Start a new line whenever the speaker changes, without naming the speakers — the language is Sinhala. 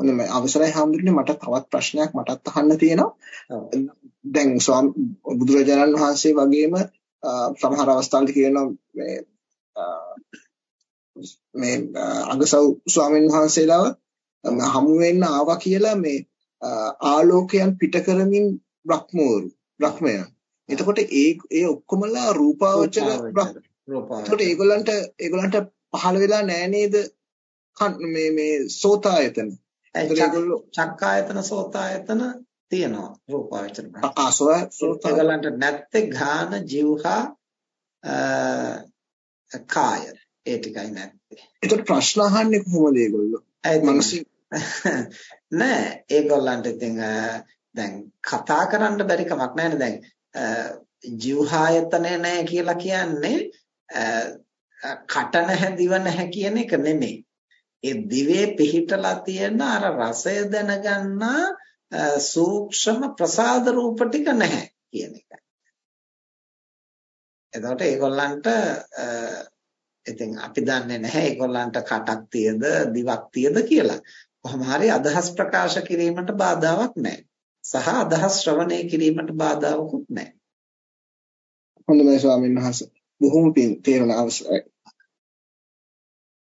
හොඳයි අවසරයි හාමුදුරනේ මට තවත් ප්‍රශ්නයක් මටත් අහන්න තියෙනවා. දැන් බුදුරජාණන් වහන්සේ වගේම සමහර අවස්ථාවල කියනවා මේ මේ අගසව් ස්වාමීන් වහන්සේලාව හමු වෙන්න ආවා කියලා මේ ආලෝකයන් පිට කරමින් බ්‍රහ්මෝරු බ්‍රහ්මයන්. එතකොට ඒ ඒ ඔක්කොමලා රූපාවචර එතකොට ඒගොල්ලන්ට ඒගොල්ලන්ට පහළ වෙලා නෑ නේද මේ මේ සෝතායතන.
චක්කායතන සෝතායතන තියෙනවා රූපාවචර
ආසව
සෝතායතනලන්ට නැත්තේ ඝාන જીවහා කාය ඒ ටිකයි නැත්තේ.
ඒකට ප්‍රශ්න අහන්නේ කොහොමද ඒගොල්ලෝ?
නෑ ඒගොල්ලන්ට ඉතින් දැන් කතා කරන්න බැරි කමක් නැහැ දැන් જીවහායතනේ නැහැ කියලා කියන්නේ කට නැහැ දිව නැහැ කියන එක නෙමෙයි. ඒ දිවේ පිහිටලා තියෙන අර රසය දැනගන්න සූක්ෂම ප්‍රසාද රූප ටික නැහැ කියන එකයි. එතකොට ඒගොල්ලන්ට ඉතින් අපි දන්නේ නැහැ ඒගොල්ලන්ට කටක් තියද දිවක් තියද කියලා. කොහොම හරි අදහස් ප්‍රකාශ කිරීමට බාධාවක් නැහැ. සහ අදහස් ශ්‍රවණය කිරීමට බාධාවකුත් නැහැ.
හොඳයි ස්වාමීන් වහන්සේ. බොහොම පින් තේරෙන අවසරයි.